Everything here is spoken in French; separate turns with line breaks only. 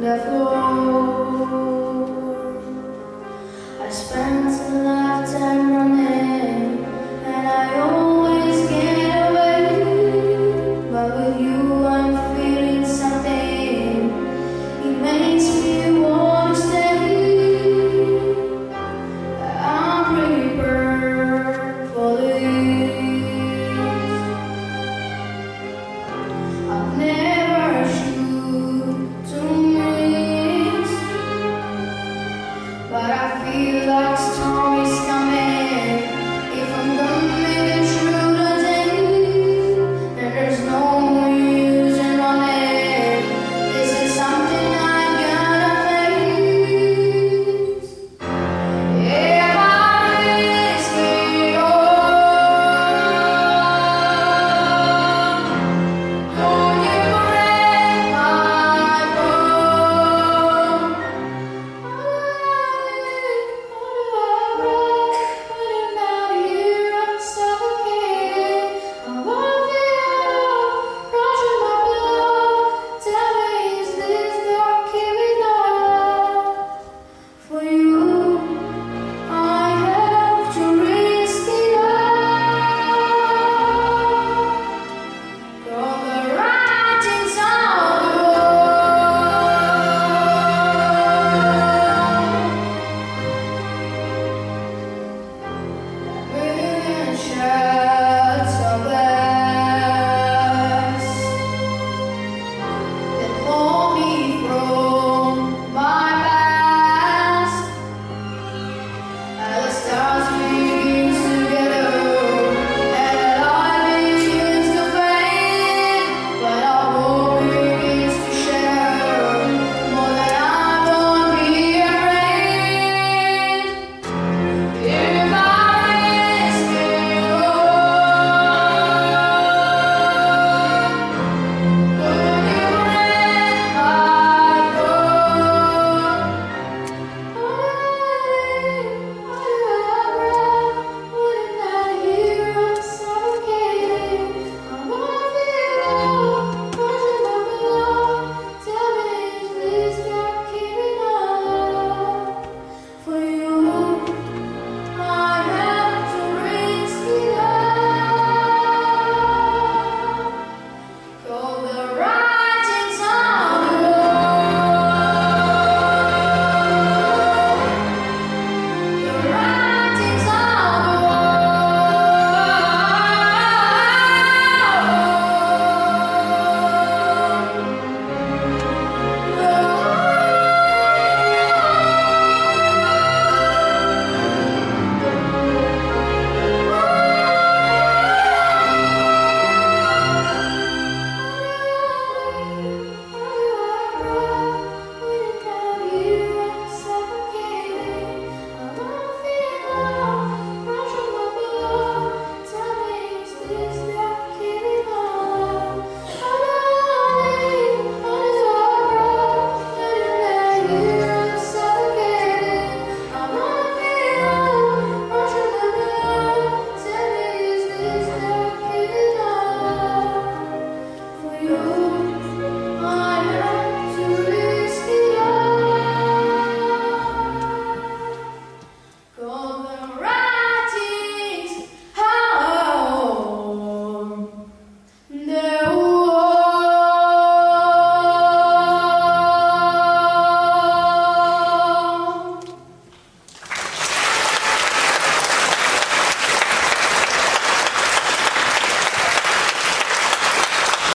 9 euros.